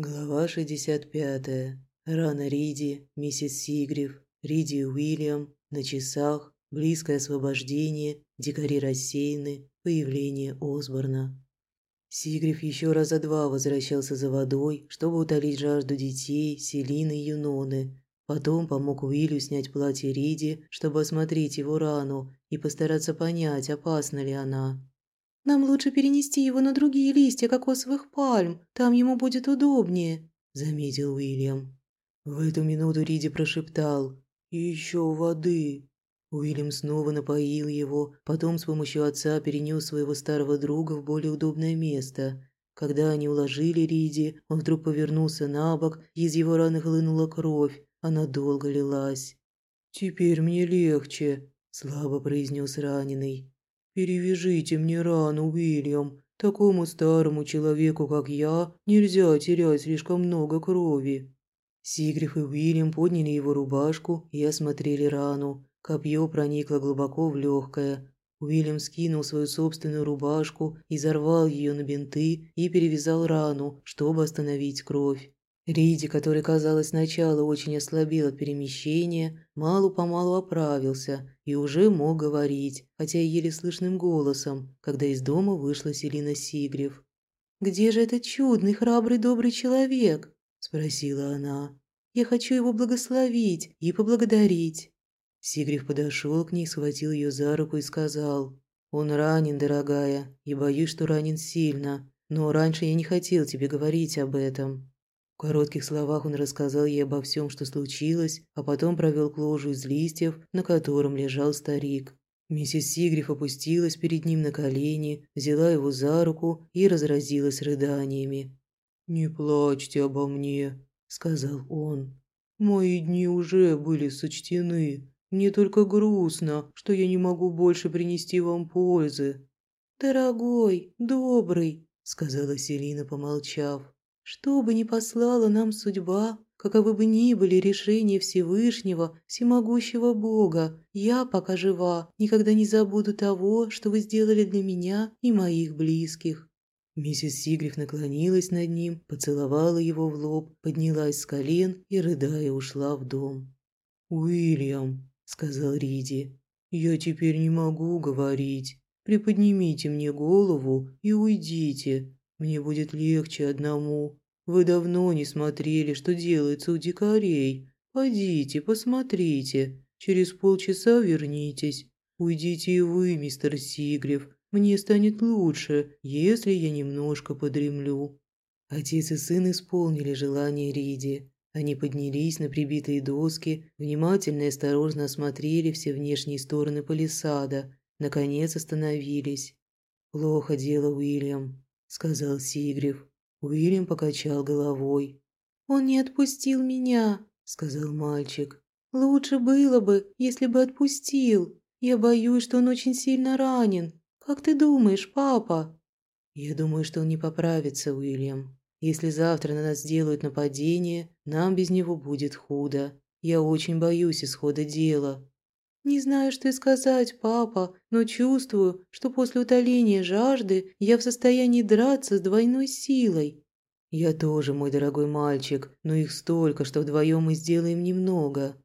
Глава 65. Рана Риди, миссис Сигриф, Риди Уильям, на часах, близкое освобождение, дикари рассеяны, появление Осборна. Сигриф еще раза два возвращался за водой, чтобы утолить жажду детей, Селины и Юноны. Потом помог Уиллю снять платье Риди, чтобы осмотреть его рану и постараться понять, опасна ли она. Нам лучше перенести его на другие листья кокосовых пальм, там ему будет удобнее», – заметил Уильям. В эту минуту Риди прошептал «Еще воды». Уильям снова напоил его, потом с помощью отца перенес своего старого друга в более удобное место. Когда они уложили Риди, он вдруг повернулся на бок, и из его раны хлынула кровь, она долго лилась. «Теперь мне легче», – слабо произнес раненый. «Перевяжите мне рану, Уильям. Такому старому человеку, как я, нельзя терять слишком много крови». Сигриф и Уильям подняли его рубашку и осмотрели рану. Копье проникло глубоко в легкое. Уильям скинул свою собственную рубашку, изорвал ее на бинты и перевязал рану, чтобы остановить кровь. Риди, который, казалось, сначала очень ослабел от перемещения, мало-помалу оправился и уже мог говорить, хотя и еле слышным голосом, когда из дома вышла Селина Сигрев. «Где же этот чудный, храбрый, добрый человек?» – спросила она. «Я хочу его благословить и поблагодарить». Сигрев подошел к ней, схватил ее за руку и сказал, «Он ранен, дорогая, и боюсь, что ранен сильно, но раньше я не хотел тебе говорить об этом». Коротких словах он рассказал ей обо всем, что случилось, а потом провел к ложу из листьев, на котором лежал старик. Миссис Сигриф опустилась перед ним на колени, взяла его за руку и разразилась рыданиями. «Не плачьте обо мне», – сказал он. «Мои дни уже были сочтены. Мне только грустно, что я не могу больше принести вам пользы». «Дорогой, добрый», – сказала Селина, помолчав. Что бы ни послала нам судьба, каковы бы ни были решения Всевышнего, всемогущего Бога, я, пока жива, никогда не забуду того, что вы сделали для меня и моих близких». Миссис Сигриф наклонилась над ним, поцеловала его в лоб, поднялась с колен и, рыдая, ушла в дом. «Уильям», — сказал Риди, — «я теперь не могу говорить. Приподнимите мне голову и уйдите. Мне будет легче одному. Вы давно не смотрели, что делается у дикарей. Пойдите, посмотрите. Через полчаса вернитесь. Уйдите и вы, мистер Сигрев. Мне станет лучше, если я немножко подремлю». Отец и сын исполнили желание Риди. Они поднялись на прибитые доски, внимательно и осторожно осмотрели все внешние стороны палисада, наконец остановились. «Плохо дело, Уильям сказал Сигрев. Уильям покачал головой. «Он не отпустил меня», – сказал мальчик. «Лучше было бы, если бы отпустил. Я боюсь, что он очень сильно ранен. Как ты думаешь, папа?» «Я думаю, что он не поправится, Уильям. Если завтра на нас сделают нападение, нам без него будет худо. Я очень боюсь исхода дела. «Не знаю, что и сказать, папа, но чувствую, что после утоления жажды я в состоянии драться с двойной силой». «Я тоже, мой дорогой мальчик, но их столько, что вдвоем мы сделаем немного».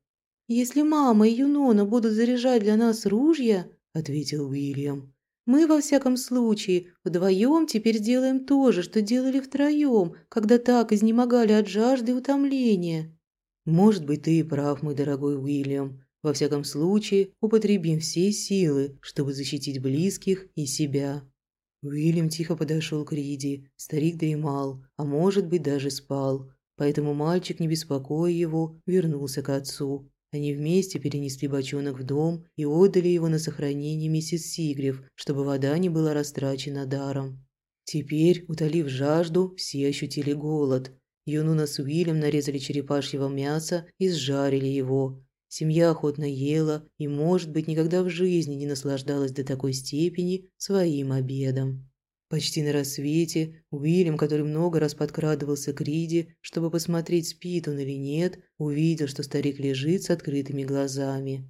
«Если мама и Юнона будут заряжать для нас ружья», – ответил Уильям, – «мы, во всяком случае, вдвоем теперь сделаем то же, что делали втроем, когда так изнемогали от жажды и утомления». «Может быть, ты и прав, мой дорогой Уильям, во всяком случае, употребим все силы, чтобы защитить близких и себя». Уильям тихо подошел к Риди. Старик дремал, а может быть даже спал. Поэтому мальчик, не беспокоя его, вернулся к отцу. Они вместе перенесли бочонок в дом и отдали его на сохранение миссис Сигрев, чтобы вода не была растрачена даром. Теперь, утолив жажду, все ощутили голод. Юнуна с Уильям нарезали черепашьего мяса и сжарили его, Семья охотно ела и, может быть, никогда в жизни не наслаждалась до такой степени своим обедом. Почти на рассвете Уильям, который много раз подкрадывался к Риде, чтобы посмотреть, спит он или нет, увидел, что старик лежит с открытыми глазами.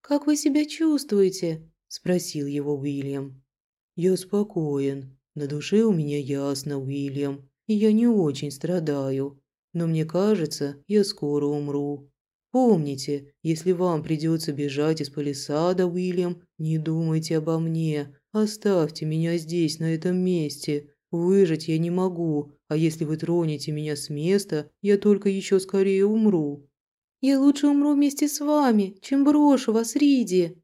«Как вы себя чувствуете?» – спросил его Уильям. «Я спокоен. На душе у меня ясно, Уильям. и я не очень страдаю. Но мне кажется, я скоро умру. Помните, если вам придется бежать из палисада, Уильям, не думайте обо мне. Оставьте меня здесь, на этом месте. Выжить я не могу, а если вы тронете меня с места, я только еще скорее умру». «Я лучше умру вместе с вами, чем брошу вас, Риди».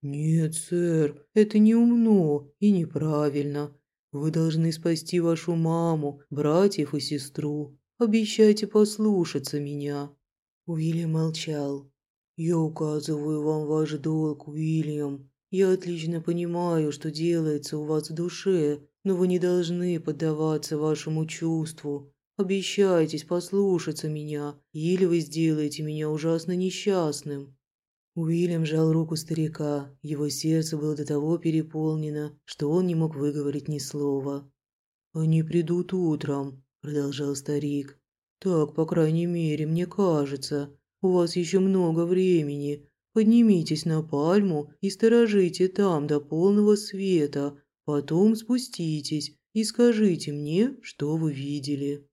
«Нет, сэр, это не умно и неправильно. Вы должны спасти вашу маму, братьев и сестру. Обещайте послушаться меня». Уильям молчал. «Я указываю вам ваш долг, Уильям. Я отлично понимаю, что делается у вас в душе, но вы не должны поддаваться вашему чувству. Обещайтесь послушаться меня, или вы сделаете меня ужасно несчастным». Уильям жал руку старика. Его сердце было до того переполнено, что он не мог выговорить ни слова. «Они придут утром», – продолжал старик. «Так, по крайней мере, мне кажется. У вас еще много времени. Поднимитесь на пальму и сторожите там до полного света. Потом спуститесь и скажите мне, что вы видели».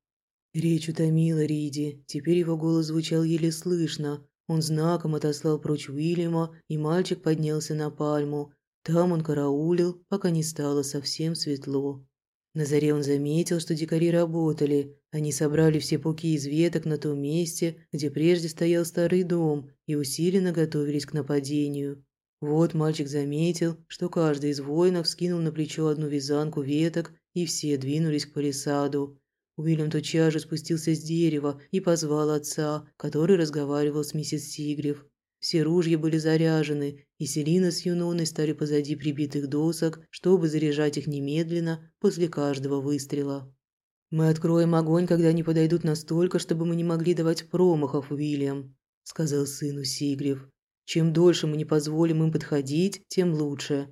Речь утомила Риди. Теперь его голос звучал еле слышно, он знаком отослал прочь Уильяма, и мальчик поднялся на пальму. Там он караулил, пока не стало совсем светло. На заре он заметил, что дикари работали. Они собрали все пуки из веток на том месте, где прежде стоял старый дом, и усиленно готовились к нападению. Вот мальчик заметил, что каждый из воинов скинул на плечо одну вязанку веток, и все двинулись к палисаду. Уильям тотчас же спустился с дерева и позвал отца, который разговаривал с миссис Сигрев. Все ружья были заряжены, и Селина с Юноной стали позади прибитых досок, чтобы заряжать их немедленно после каждого выстрела. «Мы откроем огонь, когда они подойдут настолько, чтобы мы не могли давать промахов, Уильям», – сказал сыну Сигрев. «Чем дольше мы не позволим им подходить, тем лучше.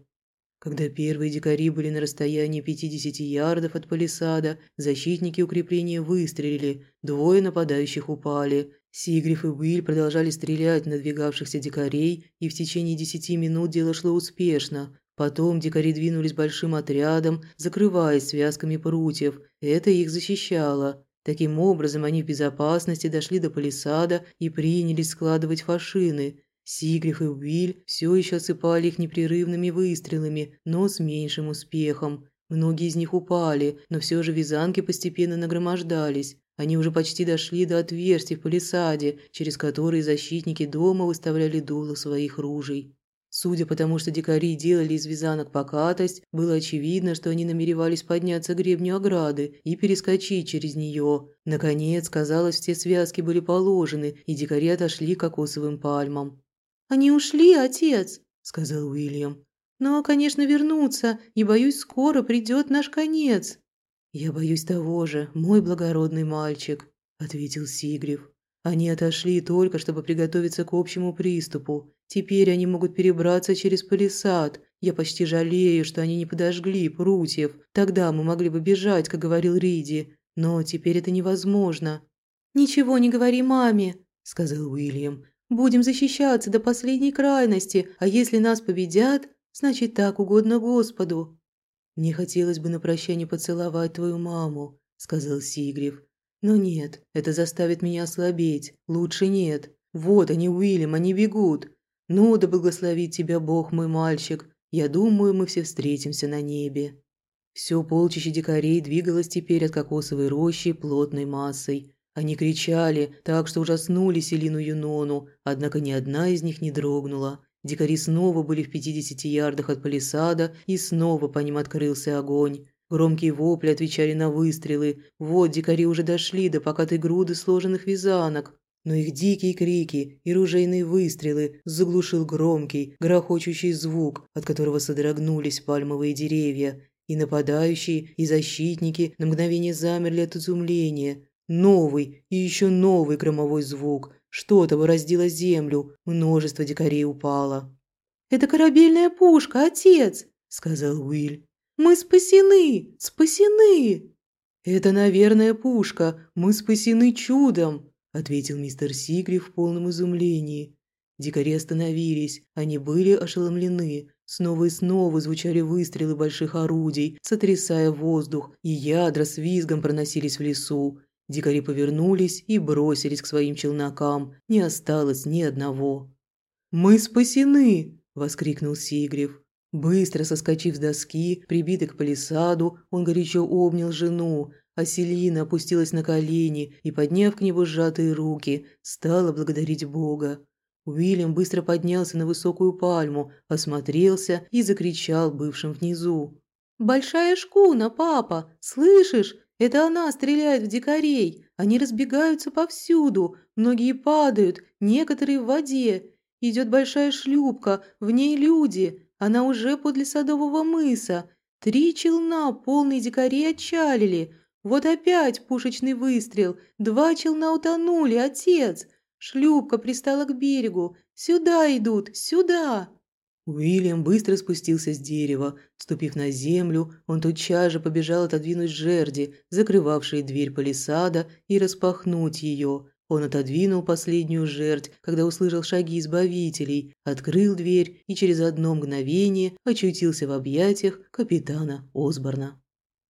Когда первые дикари были на расстоянии 50 ярдов от палисада, защитники укрепления выстрелили, двое нападающих упали. Сигриф и Уиль продолжали стрелять на надвигавшихся дикарей, и в течение 10 минут дело шло успешно. Потом дикари двинулись большим отрядом, закрываясь связками прутьев. Это их защищало. Таким образом, они в безопасности дошли до палисада и принялись складывать фашины. Сигриф и Уиль все еще осыпали их непрерывными выстрелами, но с меньшим успехом. Многие из них упали, но все же вязанки постепенно нагромождались. Они уже почти дошли до отверстий в палисаде, через которые защитники дома выставляли дуло своих ружей. Судя по тому, что дикари делали из вязанок покатость, было очевидно, что они намеревались подняться к гребню ограды и перескочить через нее. Наконец, казалось, все связки были положены, и дикари отошли к кокосовым пальмам. «Они ушли, отец», – сказал Уильям. «Но, конечно, вернутся, и, боюсь, скоро придет наш конец». «Я боюсь того же, мой благородный мальчик», – ответил Сигрев. «Они отошли только, чтобы приготовиться к общему приступу. Теперь они могут перебраться через палисад. Я почти жалею, что они не подожгли прутьев. Тогда мы могли бы бежать, как говорил Риди. Но теперь это невозможно». «Ничего не говори маме», – сказал Уильям. Будем защищаться до последней крайности, а если нас победят, значит так угодно Господу». «Мне хотелось бы на прощание поцеловать твою маму», – сказал Сигрев. «Но нет, это заставит меня ослабеть. Лучше нет. Вот они, Уильям, они бегут. Ну, да благословит тебя Бог, мой мальчик. Я думаю, мы все встретимся на небе». Все полчище дикарей двигалось теперь от кокосовой рощи плотной массой. Они кричали, так что ужаснули Селину Юнону, однако ни одна из них не дрогнула. Дикари снова были в 50 ярдах от палисада, и снова по ним открылся огонь. Громкие вопли отвечали на выстрелы. Вот дикари уже дошли до покатой груды сложенных вязанок. Но их дикие крики и ружейные выстрелы заглушил громкий, грохочущий звук, от которого содрогнулись пальмовые деревья. И нападающие, и защитники на мгновение замерли от изумления. Новый и еще новый громовой звук. Что-то бороздило землю, множество дикарей упало. «Это корабельная пушка, отец!» – сказал Уиль. «Мы спасены! Спасены!» «Это, наверное, пушка. Мы спасены чудом!» – ответил мистер Сигри в полном изумлении. Дикари остановились. Они были ошеломлены. Снова и снова звучали выстрелы больших орудий, сотрясая воздух, и ядра с визгом проносились в лесу. Дикари повернулись и бросились к своим челнокам. Не осталось ни одного. «Мы спасены!» – воскликнул Сигрев. Быстро соскочив с доски, прибитый к палисаду, он горячо обнял жену, а Селина опустилась на колени и, подняв к небу сжатые руки, стала благодарить Бога. Уильям быстро поднялся на высокую пальму, осмотрелся и закричал бывшим внизу. «Большая шкуна, папа! Слышишь? Это она стреляет в дикарей! Они разбегаются повсюду, многие падают, некоторые в воде. Идет большая шлюпка, в ней люди, она уже подле Садового мыса. Три челна, полные дикарей, отчалили. Вот опять пушечный выстрел. Два челна утонули, отец!» Шлюпка пристала к берегу. Сюда идут, сюда!» Уильям быстро спустился с дерева. Ступив на землю, он тотчас же побежал отодвинуть жерди, закрывавшие дверь палисада, и распахнуть ее. Он отодвинул последнюю жерть, когда услышал шаги избавителей, открыл дверь и через одно мгновение очутился в объятиях капитана Осборна.